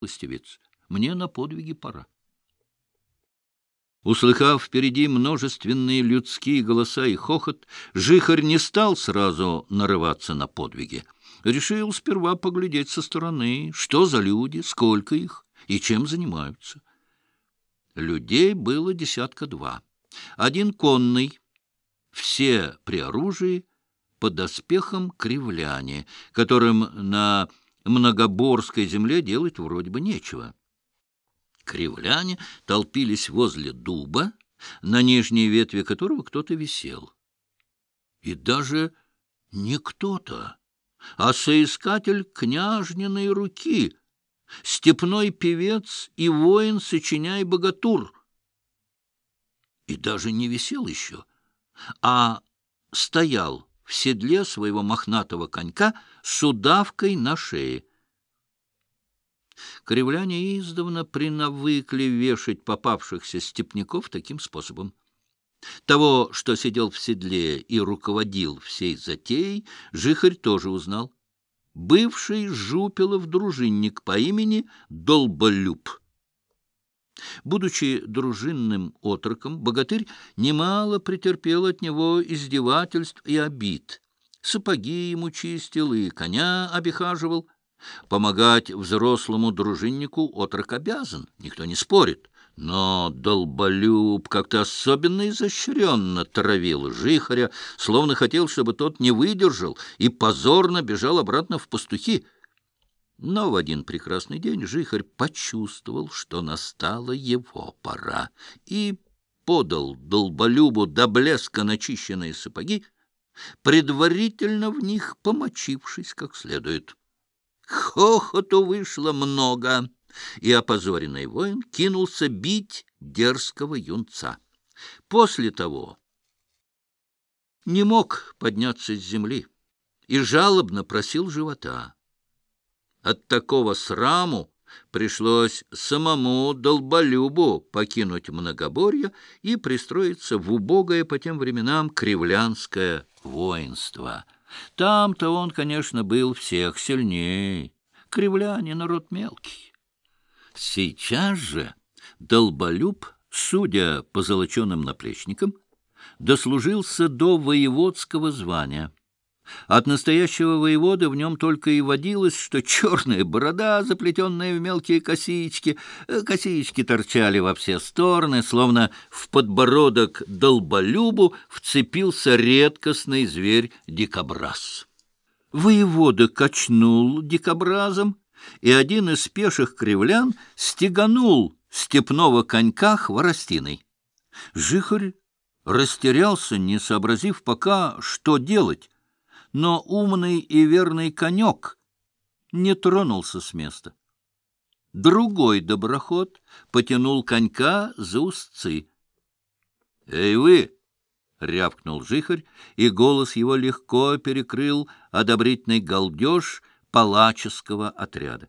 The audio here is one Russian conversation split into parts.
милостивец, мне на подвиги пора. Услыхав впереди множественные людские голоса и хохот, Жихарь не стал сразу нарываться на подвиги. Решил сперва поглядеть со стороны, что за люди, сколько их и чем занимаются. Людей было десятка два. Один конный, все при оружии, под доспехом кривляне, которым на многоборской земле делать вроде бы нечего. Кривляне толпились возле дуба, на нижней ветви которого кто-то висел. И даже не кто-то, а соискатель княжниной руки, степной певец и воин, сочиняй богатур. И даже не висел еще, а стоял в седле своего мохнатого конька с удавкой на шее. Кривляне издавна принавыкли вешать попавшихся степняков таким способом. Того, что сидел в седле и руководил всей затеей, Жихарь тоже узнал. Бывший Жупилов дружинник по имени Долболюб. Будучи дружинным отроком, богатырь немало претерпел от него издевательств и обид. Сапоги ему чистил и коня обихаживал. Помогать взрослому дружиннику отрок обязан, никто не спорит. Но долболюб как-то особенно изощренно травил жихаря, словно хотел, чтобы тот не выдержал и позорно бежал обратно в пастухи. Но в один прекрасный день Жихарь почувствовал, что настала его пора, и подал долболюбу до блеска начищенные сапоги, предварительно в них помочившись как следует. Хохоту вышло много, и опозоренный воин кинулся бить дерзкого юнца. После того не мог подняться с земли и жалобно просил живота. От такого сраму пришлось самому долболюбу покинуть многоборье и пристроиться в убогое по тем временам кривлянское воинство. Там-то он, конечно, был всех сильней. Кривляне — народ мелкий. Сейчас же долболюб, судя по золоченым наплечникам, дослужился до воеводского звания — от настоящего воевода в нем только и водилось, что черная борода, заплетенная в мелкие косички, э, косички торчали во все стороны, словно в подбородок долболюбу вцепился редкостный зверь дикобраз. Воевода качнул дикобразом, и один из пеших кривлян стеганул степного конька хворостиной. Жихарь растерялся, не сообразив пока, что делать, но умный и верный конек не тронулся с места. Другой доброход потянул конька за узцы. — Эй вы! — рявкнул жихарь, и голос его легко перекрыл одобрительный галдеж палаческого отряда.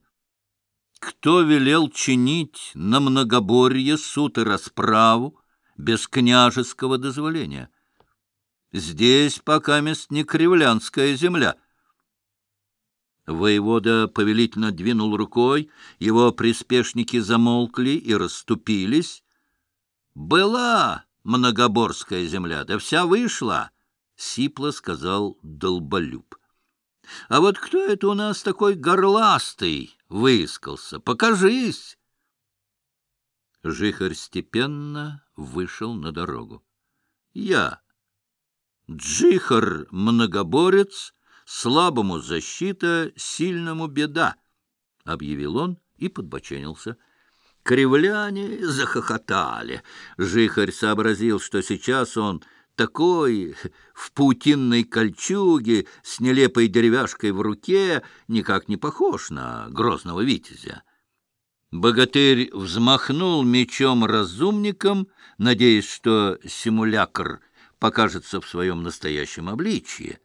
Кто велел чинить на многоборье суд и расправу без княжеского дозволения? — Здесь пока мест не кривлянская земля. Воевода повелительно двинул рукой, его приспешники замолкли и расступились. «Была многоборская земля, да вся вышла!» — сипло сказал Долболюб. «А вот кто это у нас такой горластый?» — выискался. «Покажись!» Жихарь степенно вышел на дорогу. «Я!» Джихар-многоборец, слабому защита, сильному беда, — объявил он и подбоченился. Кривляне захохотали. Жихарь сообразил, что сейчас он такой, в паутинной кольчуге, с нелепой деревяшкой в руке, никак не похож на грозного витязя. Богатырь взмахнул мечом разумником, надеясь, что симулякр — покажется в своем настоящем обличье.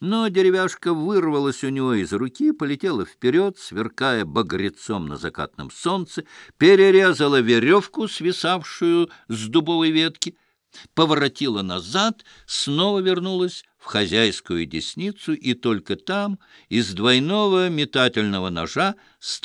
Но деревяшка вырвалась у него из руки, полетела вперед, сверкая багрецом на закатном солнце, перерезала веревку, свисавшую с дубовой ветки, поворотила назад, снова вернулась в хозяйскую десницу, и только там из двойного метательного ножа стала